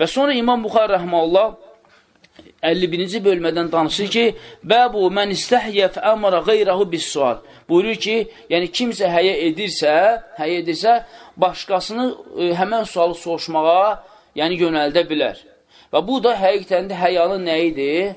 Və sonra İmam Buxar rəhməllah 51-ci bölmədən danışır ki, Bəbu mən istəhyə fəəmara qeyrahu bis sual. Buyurur ki, yəni kimsə həyə edirsə, həyə edirsə, başqasını e, həmən sualı soruşmağa, yəni yönəldə bilər. Və bu da həqiqətən də həyanın nəyidir?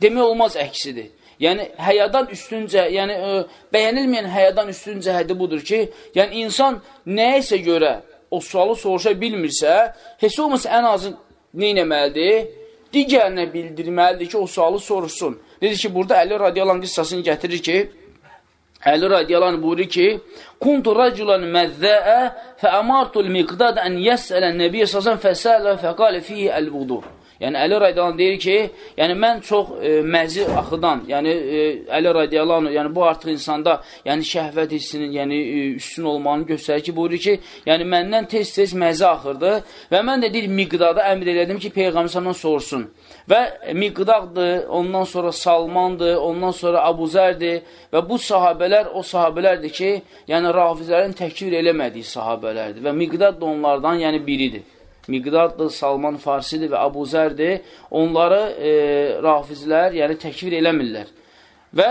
Demək olmaz əksidir. Yəni, həyadan üstüncə, yəni ə, e, bəyənilməyən həyadan üstün cəhədi budur ki, yəni insan nəyisə görə o sualı soruşa bilmirsə, heç olmasa ən azı neynəməlidir? Digərinə bildirməlidir ki, o sualı soruşsun. Dedi ki, burada Əli radiyalan qıssasını gətirir ki, Əli radiyalan buyurur ki, Kuntu raculan məzzəə fəəmartul miqdad ən yəsələn nəbiyyə səsən fəsələ fəqalə fihi əl-vudu. Yəni Əli radiyalan deyir ki, yəni mən çox e, məzi axıdan, yəni e, Əli radiyalan, yəni bu artıq insanda, yəni şəhvət hissinin, yəni e, üstün olmağını göstərir ki, buyurur ki, yəni məndən tez-tez məzi axırdı və mən də deyir miqdada əmr elədim ki, peyğəmbər sorsun. Və miqdaqdır, ondan sonra Salmandır, ondan sonra Abuzərdir və bu sahabələr o sahabələrdir ki, yəni rafizlərin təkvir eləmədiyi sahabələrdir və miqdad da onlardan yəni biridir. Miqdaddır, Salman Farsidir və Abu Zərdir, onları e, rafizlər, yəni təkvir eləmirlər. Və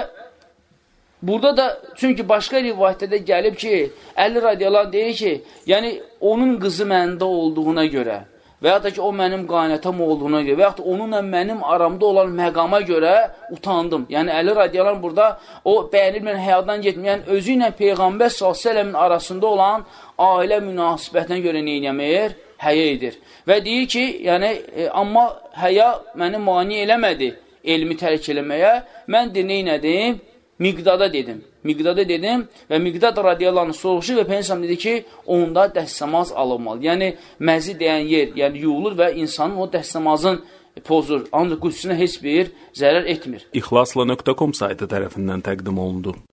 burada da, çünki başqa rivayətdə də gəlib ki, Əli radiyalan deyir ki, yəni onun qızı məndə olduğuna görə və ya da ki, o mənim qaynətam olduğuna görə və yaxud onunla mənim aramda olan məqama görə utandım. Yəni, Əli radiyalan burada o bəyənilməyən həyatdan getməyən, özü ilə Peyğəmbər s.ə.v-in arasında olan ailə münasibətinə görə neynəməyir? Həyə edir. Və deyir ki, yəni, e, amma həya məni mani eləmədi elmi tərk eləməyə. Mən də neynədim? Miqdada dedim. Miqdada dedim və Miqdad radiyallahu soruşur və Peygəmbər dedi ki, onda dəstəmaz alınmalı. Yəni məzi deyən yer, yəni yuyulur və insanın o dəstəmazın pozur. Ancaq qüdsünə heç bir zərər etmir. İxlasla.com saytı tərəfindən təqdim olundu.